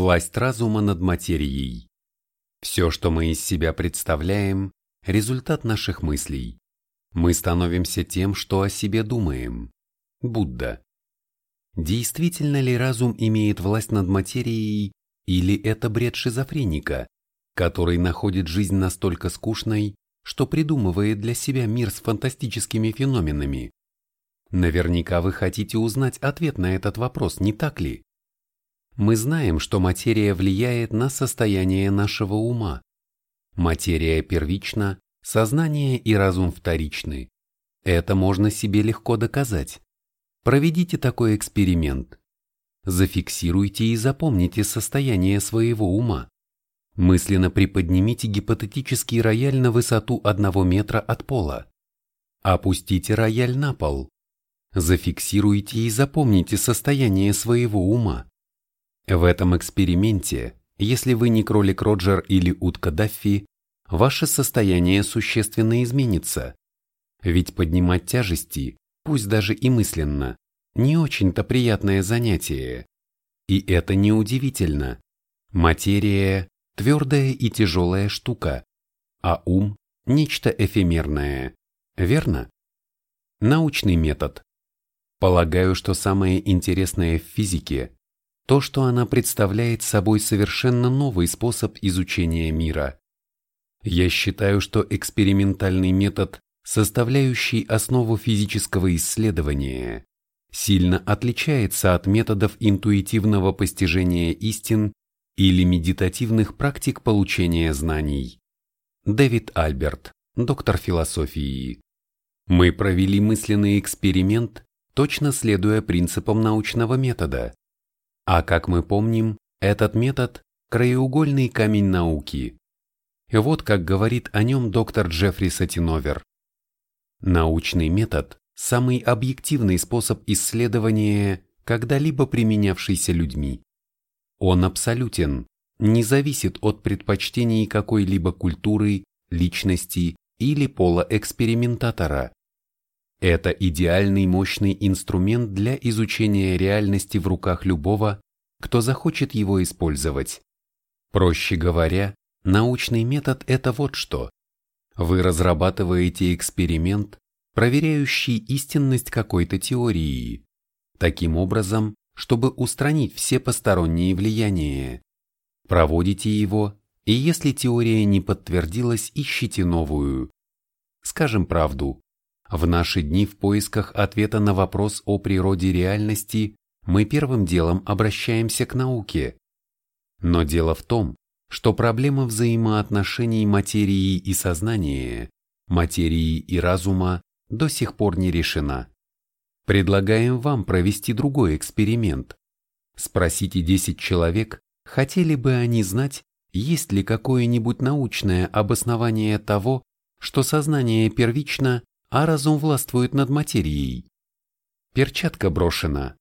Власть разума над материей. Все, что мы из себя представляем, результат наших мыслей. Мы становимся тем, что о себе думаем. Будда. Действительно ли разум имеет власть над материей, или это бред шизофреника, который находит жизнь настолько скучной, что придумывает для себя мир с фантастическими феноменами? Наверняка вы хотите узнать ответ на этот вопрос, не так ли? Мы знаем, что материя влияет на состояние нашего ума. Материя первична, сознание и разум вторичны. Это можно себе легко доказать. Проведите такой эксперимент. Зафиксируйте и запомните состояние своего ума. Мысленно приподнимите гипотетический рояль на высоту одного метра от пола. Опустите рояль на пол. Зафиксируйте и запомните состояние своего ума. В этом эксперименте, если вы не кролик Роджер или утка Даффи, ваше состояние существенно изменится. Ведь поднимать тяжести, пусть даже и мысленно, не очень-то приятное занятие. И это неудивительно. Материя – твердая и тяжелая штука, а ум – нечто эфемерное. Верно? Научный метод. Полагаю, что самое интересное в физике то, что она представляет собой совершенно новый способ изучения мира. Я считаю, что экспериментальный метод, составляющий основу физического исследования, сильно отличается от методов интуитивного постижения истин или медитативных практик получения знаний. Дэвид Альберт, доктор философии. Мы провели мысленный эксперимент, точно следуя принципам научного метода. А как мы помним, этот метод – краеугольный камень науки. Вот как говорит о нем доктор Джеффри Сатиновер. Научный метод – самый объективный способ исследования, когда-либо применявшийся людьми. Он абсолютен, не зависит от предпочтений какой-либо культуры, личности или пола экспериментатора. Это идеальный мощный инструмент для изучения реальности в руках любого, кто захочет его использовать. Проще говоря, научный метод – это вот что. Вы разрабатываете эксперимент, проверяющий истинность какой-то теории, таким образом, чтобы устранить все посторонние влияния. Проводите его, и если теория не подтвердилась, ищите новую. Скажем правду, в наши дни в поисках ответа на вопрос о природе реальности мы первым делом обращаемся к науке. Но дело в том, что проблема взаимоотношений материи и сознания, материи и разума до сих пор не решена. Предлагаем вам провести другой эксперимент. Спросите 10 человек, хотели бы они знать, есть ли какое-нибудь научное обоснование того, что сознание первично, а разум властвует над материей. Перчатка брошена.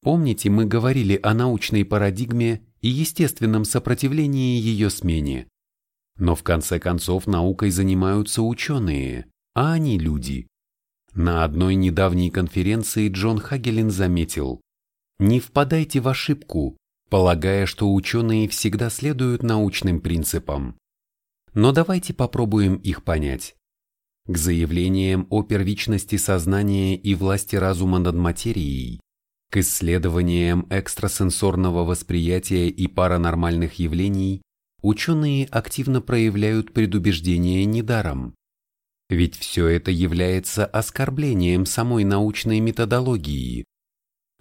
Помните, мы говорили о научной парадигме и естественном сопротивлении ее смене. Но в конце концов наукой занимаются ученые, а они люди. На одной недавней конференции Джон Хагелин заметил, не впадайте в ошибку, полагая, что ученые всегда следуют научным принципам. Но давайте попробуем их понять. К заявлениям о первичности сознания и власти разума над материей, к исследованиям экстрасенсорного восприятия и паранормальных явлений ученые активно проявляют предубеждение недаром. Ведь все это является оскорблением самой научной методологии.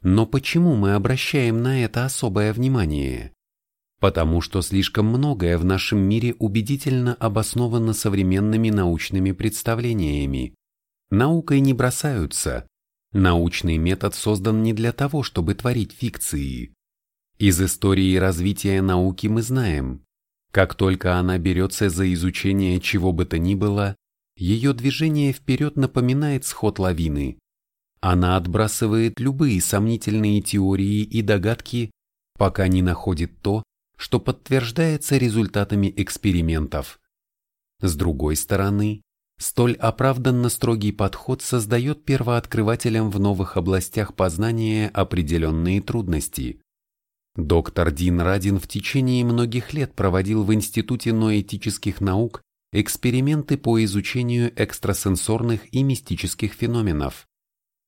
Но почему мы обращаем на это особое внимание? Потому что слишком многое в нашем мире убедительно обосновано современными научными представлениями. Наукой не бросаются. Научный метод создан не для того, чтобы творить фикции. Из истории развития науки мы знаем, как только она берется за изучение чего бы то ни было, ее движение вперед напоминает сход лавины. Она отбрасывает любые сомнительные теории и догадки, пока не находит то, что подтверждается результатами экспериментов. С другой стороны, столь оправданно строгий подход создает первооткрывателям в новых областях познания определенные трудности. Доктор Дин Радин в течение многих лет проводил в Институте ноэтических наук эксперименты по изучению экстрасенсорных и мистических феноменов.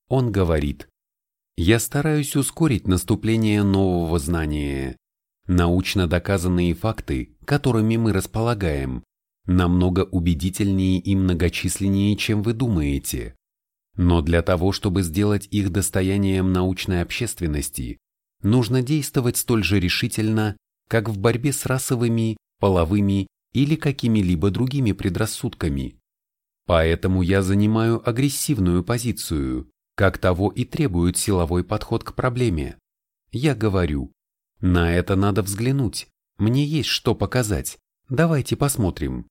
Он говорит, «Я стараюсь ускорить наступление нового знания. Научно доказанные факты, которыми мы располагаем, намного убедительнее и многочисленнее, чем вы думаете. Но для того, чтобы сделать их достоянием научной общественности, нужно действовать столь же решительно, как в борьбе с расовыми, половыми или какими-либо другими предрассудками. Поэтому я занимаю агрессивную позицию, как того и требует силовой подход к проблеме. Я говорю, на это надо взглянуть, мне есть что показать, давайте посмотрим.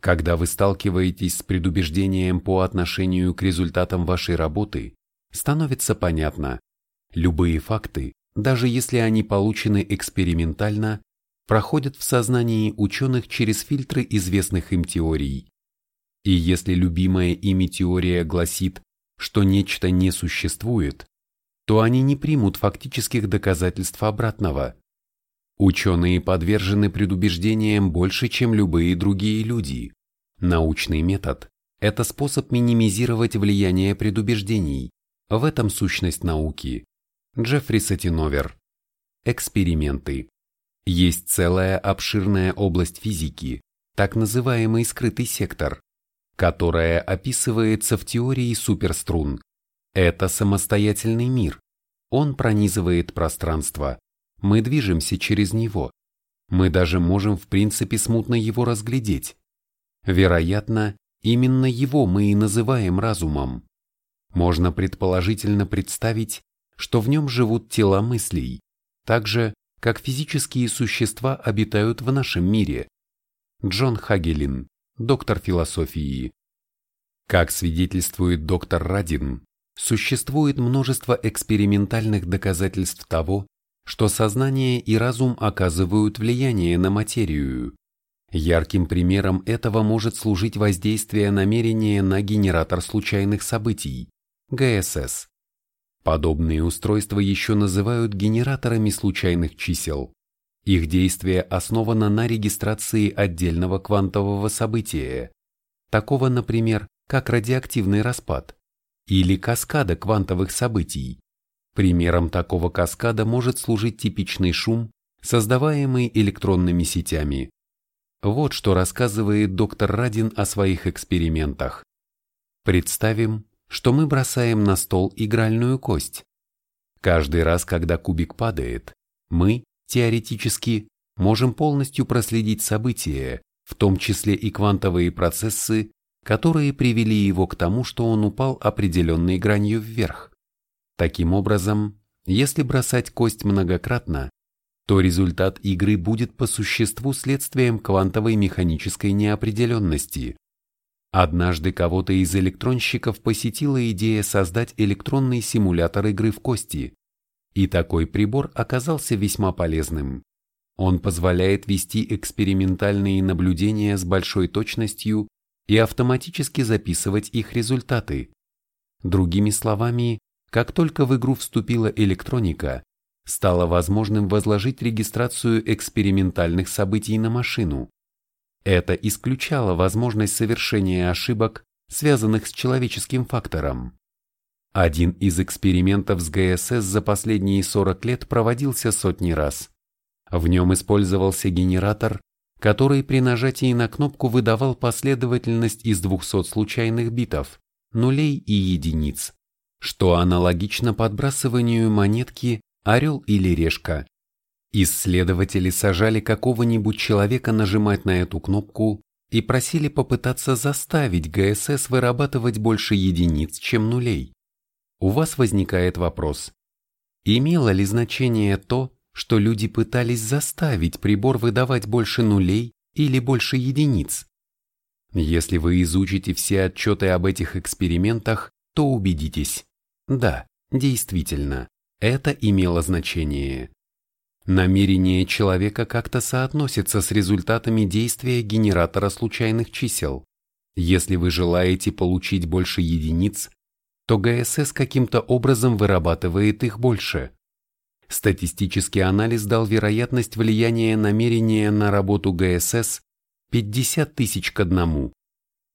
Когда вы сталкиваетесь с предубеждением по отношению к результатам вашей работы, становится понятно, любые факты, даже если они получены экспериментально, проходят в сознании ученых через фильтры известных им теорий. И если любимая ими теория гласит, что нечто не существует, то они не примут фактических доказательств обратного. Ученые подвержены предубеждениям больше, чем любые другие люди. Научный метод – это способ минимизировать влияние предубеждений. В этом сущность науки. Джеффри Сатиновер. Эксперименты. Есть целая обширная область физики, так называемый скрытый сектор, которая описывается в теории суперструн. Это самостоятельный мир. Он пронизывает пространство, мы движемся через него. Мы даже можем в принципе смутно его разглядеть. Вероятно, именно его мы и называем разумом. Можно предположительно представить, что в нем живут тела мыслей, так же, как физические существа обитают в нашем мире. Джон Хагелин, доктор философии. Как свидетельствует доктор Радин, существует множество экспериментальных доказательств того, что сознание и разум оказывают влияние на материю. Ярким примером этого может служить воздействие намерения на генератор случайных событий, ГСС. Подобные устройства еще называют генераторами случайных чисел. Их действие основано на регистрации отдельного квантового события, такого, например, как радиоактивный распад, или каскада квантовых событий, Примером такого каскада может служить типичный шум, создаваемый электронными сетями. Вот что рассказывает доктор Радин о своих экспериментах. Представим, что мы бросаем на стол игральную кость. Каждый раз, когда кубик падает, мы, теоретически, можем полностью проследить события, в том числе и квантовые процессы, которые привели его к тому, что он упал определенной гранью вверх. Таким образом, если бросать кость многократно, то результат игры будет по существу следствием квантовой механической неопределенности. Однажды кого-то из электронщиков посетила идея создать электронный симулятор игры в кости, и такой прибор оказался весьма полезным. Он позволяет вести экспериментальные наблюдения с большой точностью и автоматически записывать их результаты. Другими словами, как только в игру вступила электроника, стало возможным возложить регистрацию экспериментальных событий на машину. Это исключало возможность совершения ошибок, связанных с человеческим фактором. Один из экспериментов с ГСС за последние 40 лет проводился сотни раз. В нем использовался генератор, который при нажатии на кнопку выдавал последовательность из 200 случайных битов, нулей и единиц что аналогично подбрасыванию монетки «Орел или решка». Исследователи сажали какого-нибудь человека нажимать на эту кнопку и просили попытаться заставить ГСС вырабатывать больше единиц, чем нулей. У вас возникает вопрос. Имело ли значение то, что люди пытались заставить прибор выдавать больше нулей или больше единиц? Если вы изучите все отчеты об этих экспериментах, то убедитесь, да, действительно, это имело значение. Намерение человека как-то соотносится с результатами действия генератора случайных чисел. Если вы желаете получить больше единиц, то ГСС каким-то образом вырабатывает их больше. Статистический анализ дал вероятность влияния намерения на работу ГСС 50 тысяч к одному.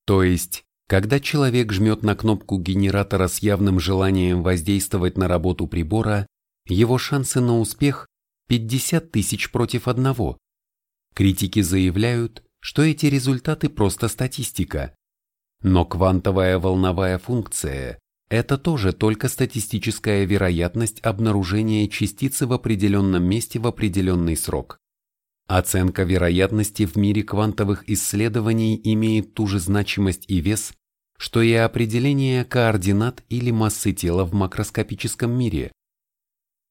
То есть, когда человек жмет на кнопку генератора с явным желанием воздействовать на работу прибора, его шансы на успех 50 тысяч против одного. Критики заявляют, что эти результаты просто статистика. Но квантовая волновая функция – это тоже только статистическая вероятность обнаружения частицы в определенном месте в определенный срок. Оценка вероятности в мире квантовых исследований имеет ту же значимость и вес, что и определение координат или массы тела в макроскопическом мире.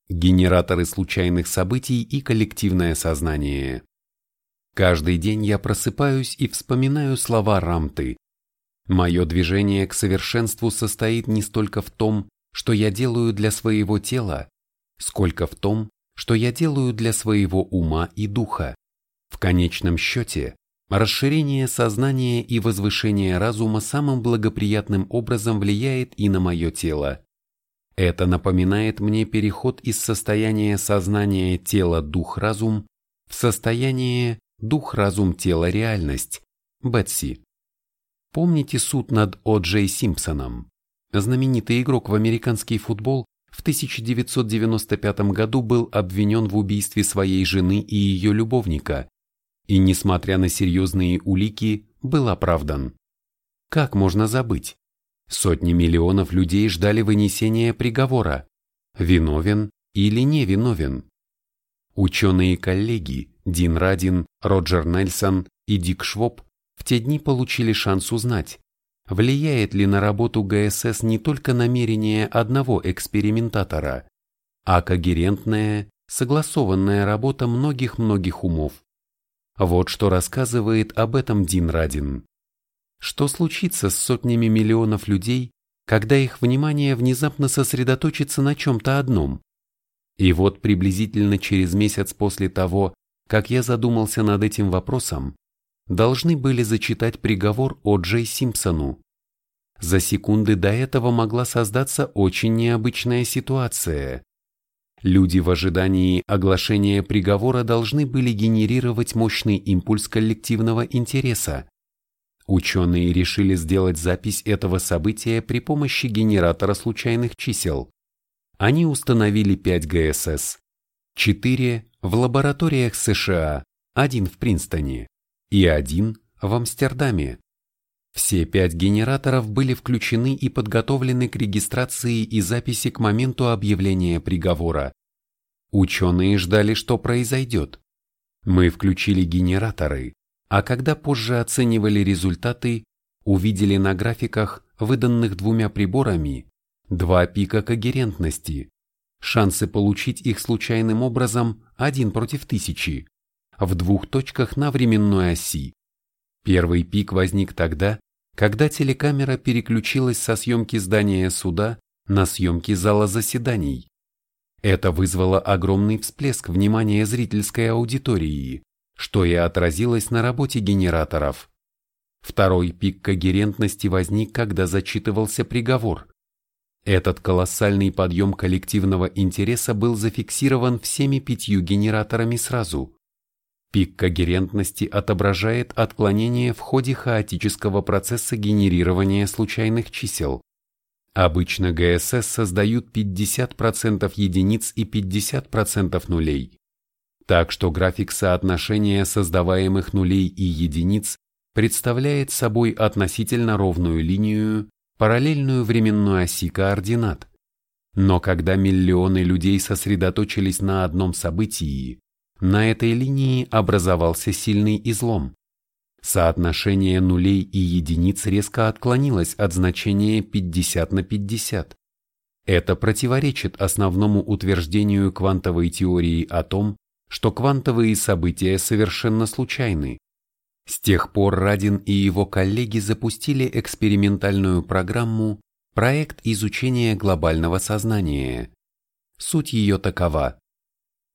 Генераторы случайных событий и коллективное сознание. Каждый день я просыпаюсь и вспоминаю слова Рамты. Мое движение к совершенству состоит не столько в том, что я делаю для своего тела, сколько в том, что я делаю для своего ума и духа. В конечном счете, расширение сознания и возвышение разума самым благоприятным образом влияет и на мое тело. Это напоминает мне переход из состояния сознания тело-дух-разум в состояние дух-разум-тело-реальность, Бетси. Помните суд над О. Джей Симпсоном? Знаменитый игрок в американский футбол в 1995 году был обвинен в убийстве своей жены и ее любовника, и, несмотря на серьезные улики, был оправдан. Как можно забыть? Сотни миллионов людей ждали вынесения приговора. Виновен или не виновен? Ученые-коллеги Дин Радин, Роджер Нельсон и Дик Швоб в те дни получили шанс узнать, влияет ли на работу ГСС не только намерение одного экспериментатора, а когерентная, согласованная работа многих-многих умов. Вот что рассказывает об этом Дин Радин. Что случится с сотнями миллионов людей, когда их внимание внезапно сосредоточится на чем-то одном? И вот приблизительно через месяц после того, как я задумался над этим вопросом, должны были зачитать приговор О. Джей Симпсону. За секунды до этого могла создаться очень необычная ситуация. Люди в ожидании оглашения приговора должны были генерировать мощный импульс коллективного интереса. Ученые решили сделать запись этого события при помощи генератора случайных чисел. Они установили 5 ГСС, 4 в лабораториях США, один в Принстоне и один в Амстердаме. Все пять генераторов были включены и подготовлены к регистрации и записи к моменту объявления приговора. Ученые ждали, что произойдет. Мы включили генераторы, а когда позже оценивали результаты, увидели на графиках, выданных двумя приборами, два пика когерентности. Шансы получить их случайным образом один против тысячи, в двух точках на временной оси. Первый пик возник тогда, когда телекамера переключилась со съемки здания суда на съемки зала заседаний. Это вызвало огромный всплеск внимания зрительской аудитории, что и отразилось на работе генераторов. Второй пик когерентности возник, когда зачитывался приговор. Этот колоссальный подъем коллективного интереса был зафиксирован всеми пятью генераторами сразу. Пик когерентности отображает отклонение в ходе хаотического процесса генерирования случайных чисел. Обычно ГСС создают 50% единиц и 50% нулей. Так что график соотношения создаваемых нулей и единиц представляет собой относительно ровную линию, параллельную временной оси координат. Но когда миллионы людей сосредоточились на одном событии, на этой линии образовался сильный излом. Соотношение нулей и единиц резко отклонилось от значения 50 на 50. Это противоречит основному утверждению квантовой теории о том, что квантовые события совершенно случайны. С тех пор Радин и его коллеги запустили экспериментальную программу «Проект изучения глобального сознания». Суть ее такова.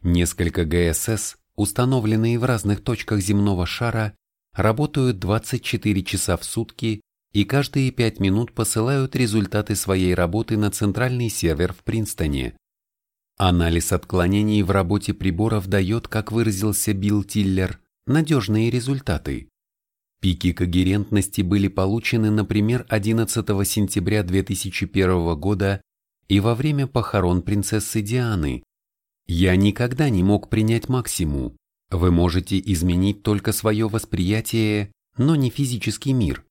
Несколько ГСС, установленные в разных точках земного шара, работают 24 часа в сутки и каждые 5 минут посылают результаты своей работы на центральный сервер в Принстоне. Анализ отклонений в работе приборов дает, как выразился Билл Тиллер, надежные результаты. Пики когерентности были получены, например, 11 сентября 2001 года и во время похорон принцессы Дианы. Я никогда не мог принять максимум. Вы можете изменить только свое восприятие, но не физический мир.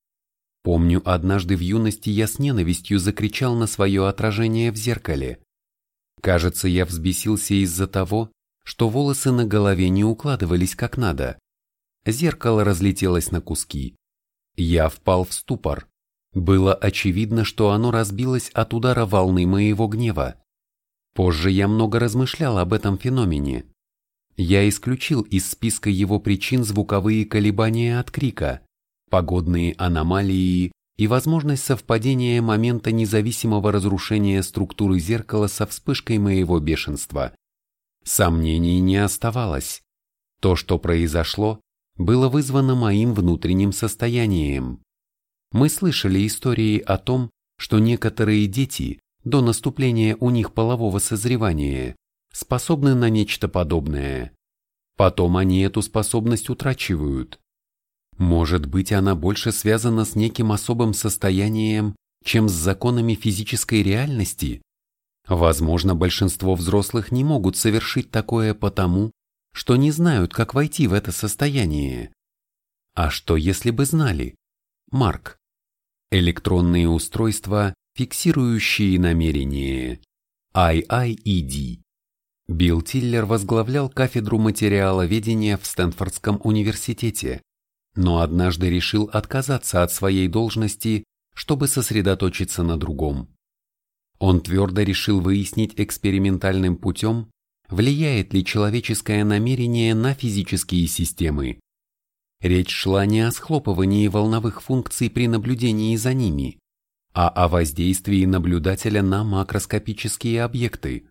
Помню, однажды в юности я с ненавистью закричал на свое отражение в зеркале. Кажется, я взбесился из-за того, что волосы на голове не укладывались как надо. Зеркало разлетелось на куски. Я впал в ступор. Было очевидно, что оно разбилось от удара волны моего гнева. Позже я много размышлял об этом феномене. Я исключил из списка его причин звуковые колебания от крика, погодные аномалии и возможность совпадения момента независимого разрушения структуры зеркала со вспышкой моего бешенства. Сомнений не оставалось. То, что произошло, было вызвано моим внутренним состоянием. Мы слышали истории о том, что некоторые дети, до наступления у них полового созревания, способны на нечто подобное. Потом они эту способность утрачивают. Может быть, она больше связана с неким особым состоянием, чем с законами физической реальности? Возможно, большинство взрослых не могут совершить такое потому, что не знают, как войти в это состояние. А что, если бы знали? Марк. Электронные устройства, фиксирующие намерения. IIED. Билл Тиллер возглавлял кафедру материаловедения в Стэнфордском университете, но однажды решил отказаться от своей должности, чтобы сосредоточиться на другом. Он твердо решил выяснить экспериментальным путем, влияет ли человеческое намерение на физические системы. Речь шла не о схлопывании волновых функций при наблюдении за ними, а о воздействии наблюдателя на макроскопические объекты.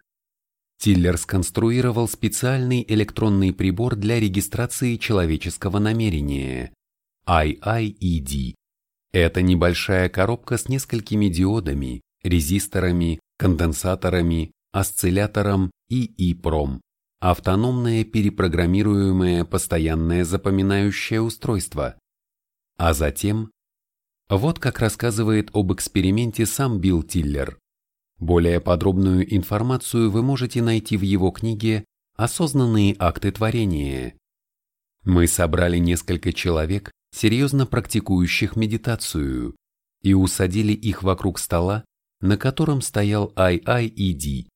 Тиллер сконструировал специальный электронный прибор для регистрации человеческого намерения – IIED. Это небольшая коробка с несколькими диодами, резисторами, конденсаторами, осциллятором и EEPROM – автономное перепрограммируемое постоянное запоминающее устройство. А затем, вот как рассказывает об эксперименте сам Билл Тиллер. Более подробную информацию вы можете найти в его книге «Осознанные акты творения». Мы собрали несколько человек, серьезно практикующих медитацию, и усадили их вокруг стола, на котором стоял IIED.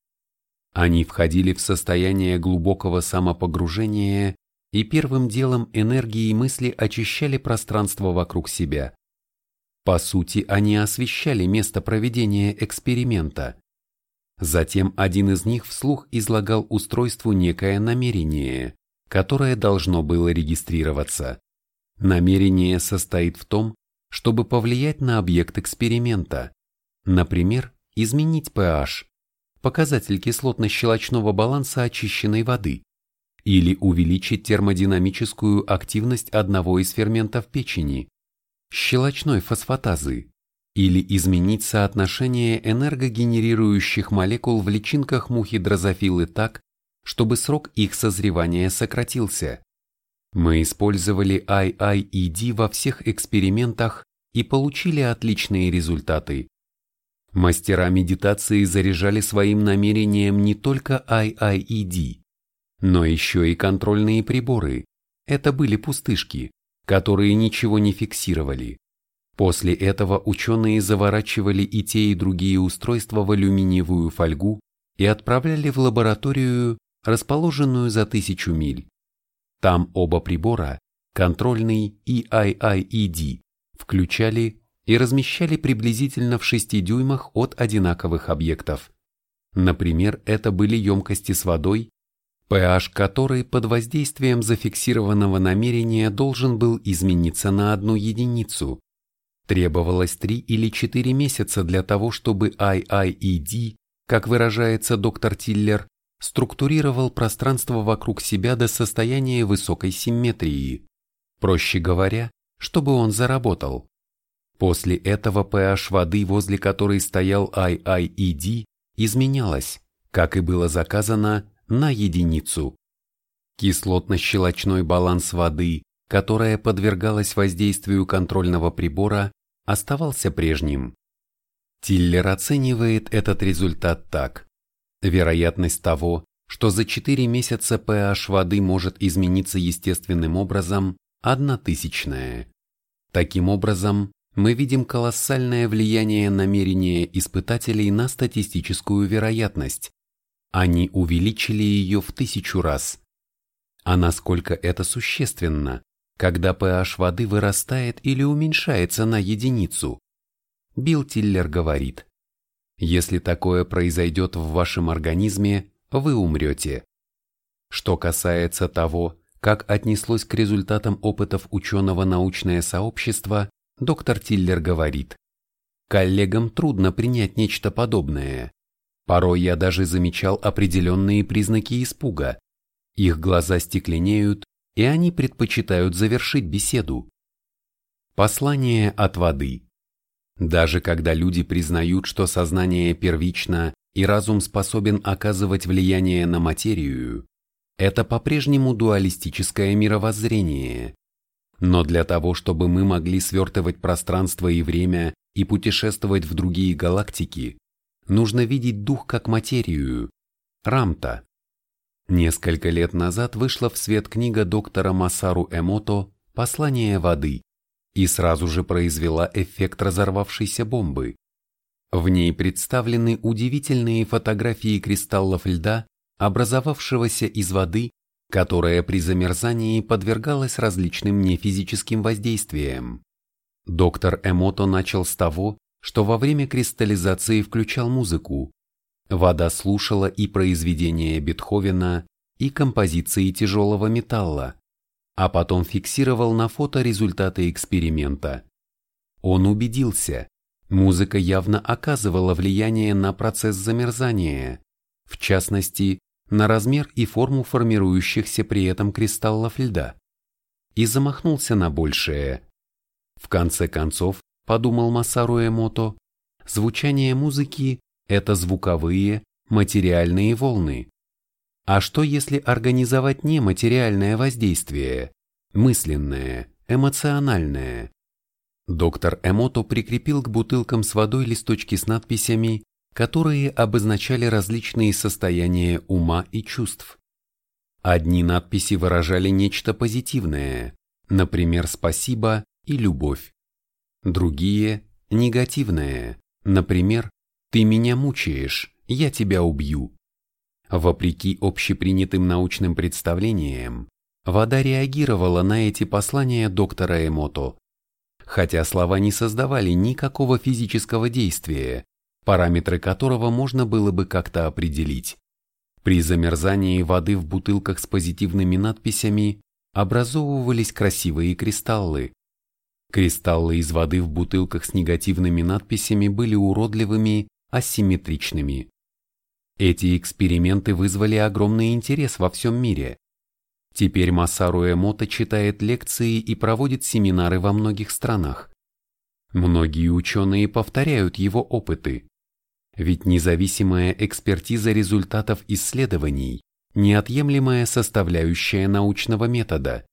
Они входили в состояние глубокого самопогружения и первым делом энергии мысли очищали пространство вокруг себя. По сути, они освещали место проведения эксперимента. Затем один из них вслух излагал устройству некое намерение, которое должно было регистрироваться. Намерение состоит в том, чтобы повлиять на объект эксперимента, например, изменить pH, показатель кислотно-щелочного баланса очищенной воды, или увеличить термодинамическую активность одного из ферментов печени, щелочной фосфатазы, или изменить соотношение энергогенерирующих молекул в личинках мухи дрозофилы так, чтобы срок их созревания сократился. Мы использовали IIED во всех экспериментах и получили отличные результаты. Мастера медитации заряжали своим намерением не только IIED, но еще и контрольные приборы. Это были пустышки, которые ничего не фиксировали. После этого ученые заворачивали и те, и другие устройства в алюминиевую фольгу и отправляли в лабораторию, расположенную за тысячу миль. Там оба прибора, контрольный и IIED, включали и размещали приблизительно в 6 дюймах от одинаковых объектов. Например, это были емкости с водой, pH которой под воздействием зафиксированного намерения должен был измениться на одну единицу. Требовалось 3 или 4 месяца для того, чтобы IIED, как выражается доктор Тиллер, структурировал пространство вокруг себя до состояния высокой симметрии. Проще говоря, чтобы он заработал. После этого pH воды, возле которой стоял IIED, изменялась, как и было заказано, на единицу. Кислотно-щелочной баланс воды, которая подвергалась воздействию контрольного прибора, оставался прежним. Тиллер оценивает этот результат так. Вероятность того, что за 4 месяца pH воды может измениться естественным образом, одна тысячная. Таким образом, мы видим колоссальное влияние намерения испытателей на статистическую вероятность. Они увеличили ее в тысячу раз. А насколько это существенно, когда pH воды вырастает или уменьшается на единицу? Билл Тиллер говорит, если такое произойдет в вашем организме, вы умрете. Что касается того, как отнеслось к результатам опытов ученого научное сообщество, доктор Тиллер говорит, коллегам трудно принять нечто подобное. Порой я даже замечал определенные признаки испуга. Их глаза стекленеют, и они предпочитают завершить беседу. Послание от воды. Даже когда люди признают, что сознание первично и разум способен оказывать влияние на материю, это по-прежнему дуалистическое мировоззрение. Но для того, чтобы мы могли свертывать пространство и время и путешествовать в другие галактики, нужно видеть дух как материю, рамта. Несколько лет назад вышла в свет книга доктора Масару Эмото «Послание воды» и сразу же произвела эффект разорвавшейся бомбы. В ней представлены удивительные фотографии кристаллов льда, образовавшегося из воды, которая при замерзании подвергалась различным нефизическим воздействиям. Доктор Эмото начал с того, что во время кристаллизации включал музыку. Вода слушала и произведения Бетховена, и композиции тяжелого металла, а потом фиксировал на фото результаты эксперимента. Он убедился, Музыка явно оказывала влияние на процесс замерзания, в частности, на размер и форму формирующихся при этом кристаллов льда, и замахнулся на большее. В конце концов, подумал Масару Эмото, звучание музыки – это звуковые, материальные волны. А что если организовать нематериальное воздействие, мысленное, эмоциональное? Доктор Эмото прикрепил к бутылкам с водой листочки с надписями, которые обозначали различные состояния ума и чувств. Одни надписи выражали нечто позитивное, например, «спасибо» и «любовь». Другие – негативное, например, «ты меня мучаешь, я тебя убью». Вопреки общепринятым научным представлениям, вода реагировала на эти послания доктора Эмото хотя слова не создавали никакого физического действия, параметры которого можно было бы как-то определить. При замерзании воды в бутылках с позитивными надписями образовывались красивые кристаллы. Кристаллы из воды в бутылках с негативными надписями были уродливыми, асимметричными. Эти эксперименты вызвали огромный интерес во всем мире. Теперь Масару Эмото читает лекции и проводит семинары во многих странах. Многие ученые повторяют его опыты. Ведь независимая экспертиза результатов исследований – неотъемлемая составляющая научного метода.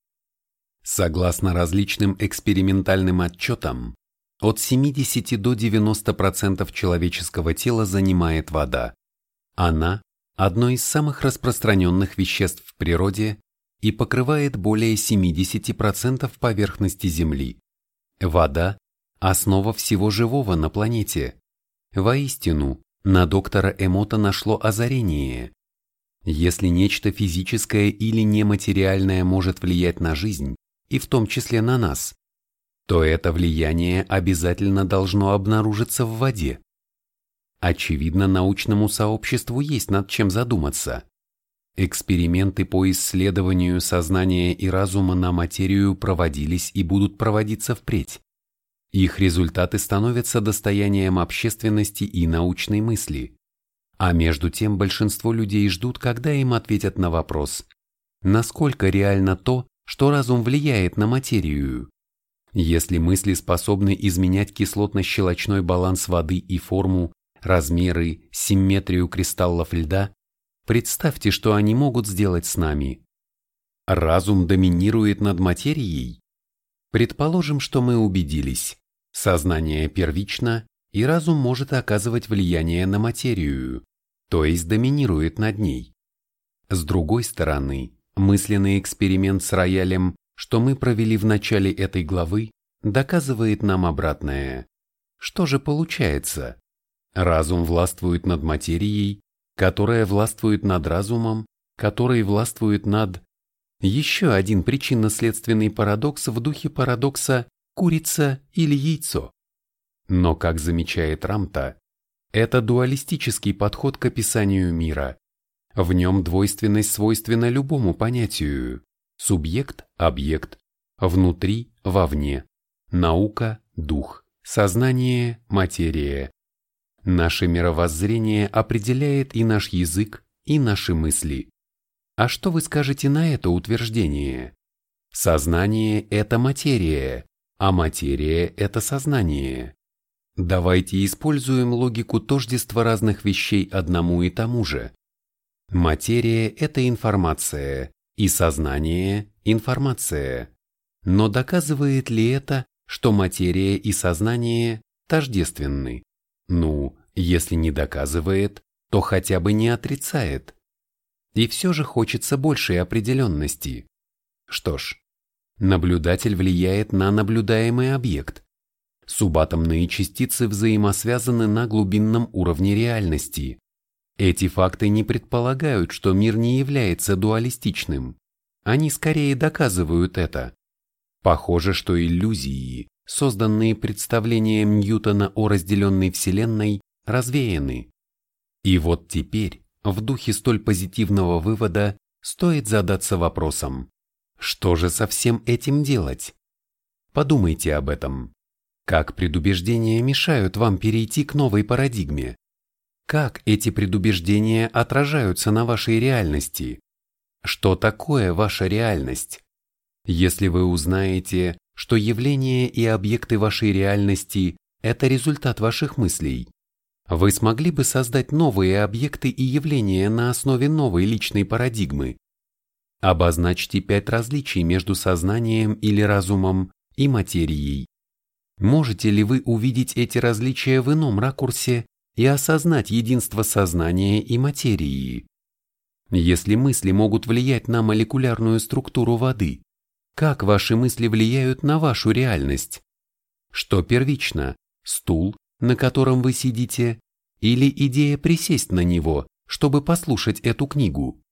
Согласно различным экспериментальным отчетам, от 70 до 90% человеческого тела занимает вода. Она – одно из самых распространенных веществ в природе и покрывает более 70% поверхности Земли. Вода – основа всего живого на планете. Воистину, на доктора Эмота нашло озарение. Если нечто физическое или нематериальное может влиять на жизнь, и в том числе на нас, то это влияние обязательно должно обнаружиться в воде. Очевидно, научному сообществу есть над чем задуматься. Эксперименты по исследованию сознания и разума на материю проводились и будут проводиться впредь. Их результаты становятся достоянием общественности и научной мысли. А между тем большинство людей ждут, когда им ответят на вопрос, насколько реально то, что разум влияет на материю. Если мысли способны изменять кислотно-щелочной баланс воды и форму, размеры, симметрию кристаллов льда, представьте, что они могут сделать с нами. Разум доминирует над материей? Предположим, что мы убедились. Сознание первично, и разум может оказывать влияние на материю, то есть доминирует над ней. С другой стороны, мысленный эксперимент с роялем, что мы провели в начале этой главы, доказывает нам обратное. Что же получается? Разум властвует над материей, которая властвует над разумом, который властвует над... Еще один причинно-следственный парадокс в духе парадокса «курица или яйцо». Но, как замечает Рамта, это дуалистический подход к описанию мира. В нем двойственность свойственна любому понятию. Субъект – объект, внутри – вовне, наука – дух, сознание – материя. Наше мировоззрение определяет и наш язык, и наши мысли. А что вы скажете на это утверждение? Сознание – это материя, а материя – это сознание. Давайте используем логику тождества разных вещей одному и тому же. Материя – это информация, и сознание – информация. Но доказывает ли это, что материя и сознание тождественны? Ну, если не доказывает, то хотя бы не отрицает. И все же хочется большей определенности. Что ж, наблюдатель влияет на наблюдаемый объект, Субатомные частицы взаимосвязаны на глубинном уровне реальности. Эти факты не предполагают, что мир не является дуалистичным. Они скорее доказывают это. Похоже, что иллюзии, созданные представлением Ньютона о разделенной Вселенной, развеяны. И вот теперь, в духе столь позитивного вывода, стоит задаться вопросом, что же со всем этим делать? Подумайте об этом. Как предубеждения мешают вам перейти к новой парадигме? Как эти предубеждения отражаются на вашей реальности? Что такое ваша реальность? Если вы узнаете, что явления и объекты вашей реальности – это результат ваших мыслей, вы смогли бы создать новые объекты и явления на основе новой личной парадигмы. Обозначьте пять различий между сознанием или разумом и материей. Можете ли вы увидеть эти различия в ином ракурсе и осознать единство сознания и материи? Если мысли могут влиять на молекулярную структуру воды, как ваши мысли влияют на вашу реальность? Что первично, стул, на котором вы сидите, или идея присесть на него, чтобы послушать эту книгу?